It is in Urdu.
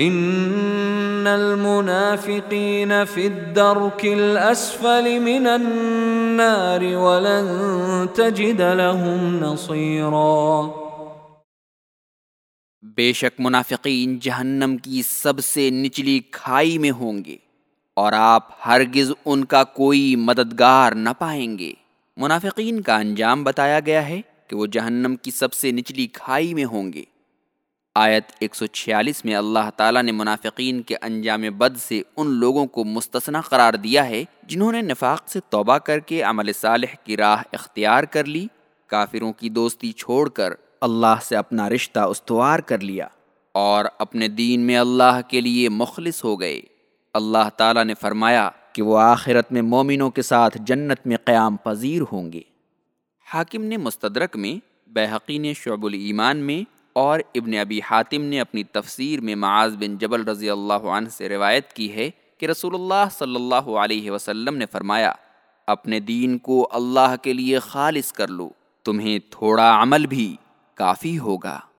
ان المنافقین فی الدرک الاسفل من النار ولن تجد لهم نصیرا بے شک منافقین جہنم کی سب سے نچلی کھائی میں ہوں گے اور آپ ہرگز ان کا کوئی مددگار نہ پائیں گے۔ منافقین کا انجام بتایا گیا ہے کہ وہ جہنم کی سب سے نچلی کھائی میں ہوں گے۔ آیت 146 میں اللہ تعالیٰ نے منافقین کے انجام بد سے ان لوگوں کو مستثنا قرار دیا ہے جنہوں نے نفاق سے توبہ کر کے عمل صالح کی راہ اختیار کر لی، کافروں کی دوستی چھوڑ کر اللہ سے اپنا رشتہ استوار کر لیا اور اپنے دین میں اللہ کے لیے مخلص ہو گئے۔ اللہ تعالیٰ نے فرمایا کہ وہ آخرت میں مومنوں کے ساتھ جنت میں قیام پذیر ہوں گے۔ حاکم نے مستدرک میں بحقی نے شعب الایمان میں اور ابن ابی حاتم نے اپنی تفسیر میں معاذ بن جبل رضی اللہ عنہ سے روایت کی ہے کہ رسول اللہ صلی اللہ علیہ وسلم نے فرمایا، اپنے دین کو اللہ کے لیے خالص کر لو، تمہیں تھوڑا عمل بھی کافی ہوگا۔